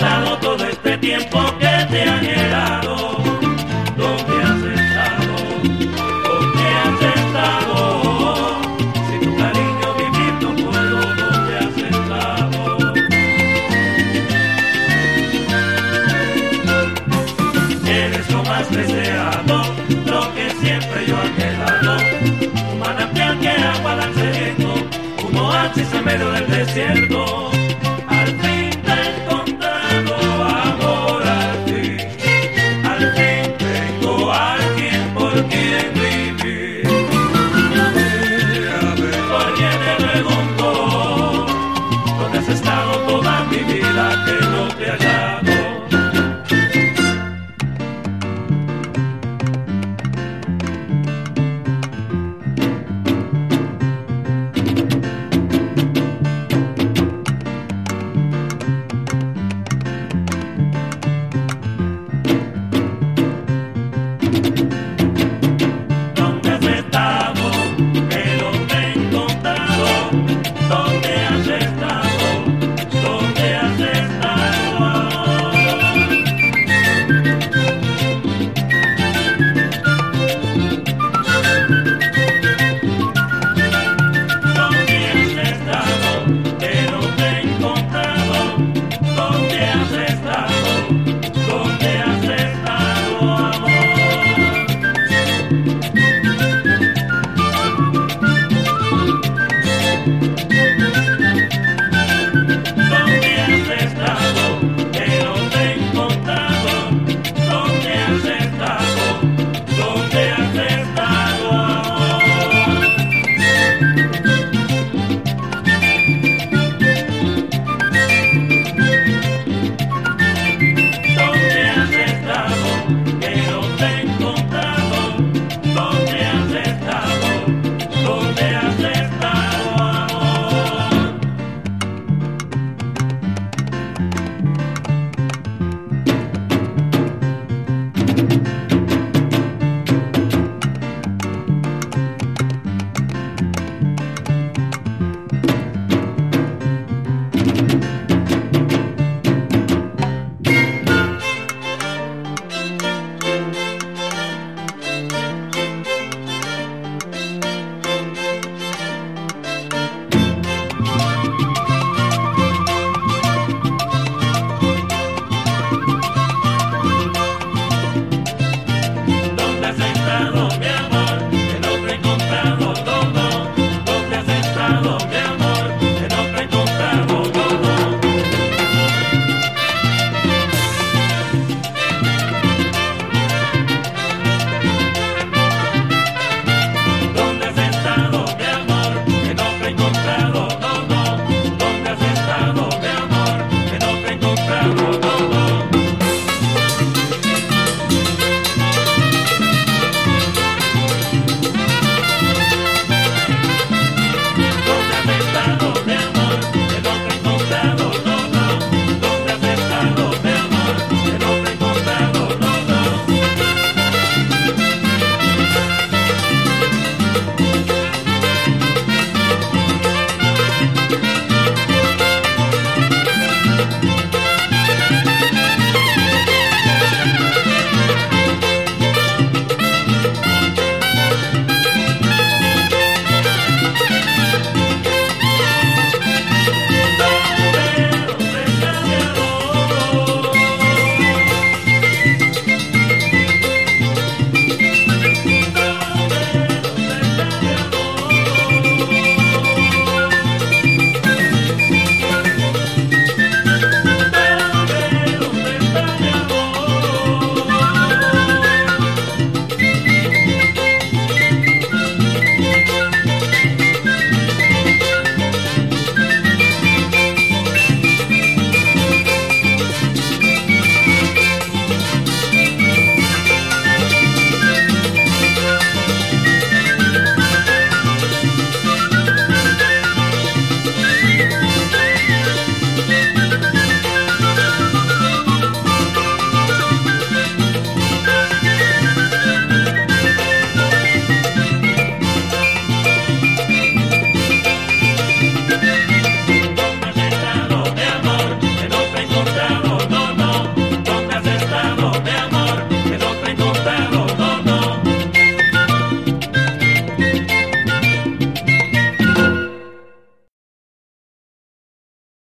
todo este tiempo que te han helado? ¿Dónde has estado? ¿Dónde has estado? Si tu cariño vivir no puedo, ¿dónde has estado? Eres lo más deseado, lo que siempre yo anhelado. Un manantial que agua al sereno, un oasis en medio del Vamos.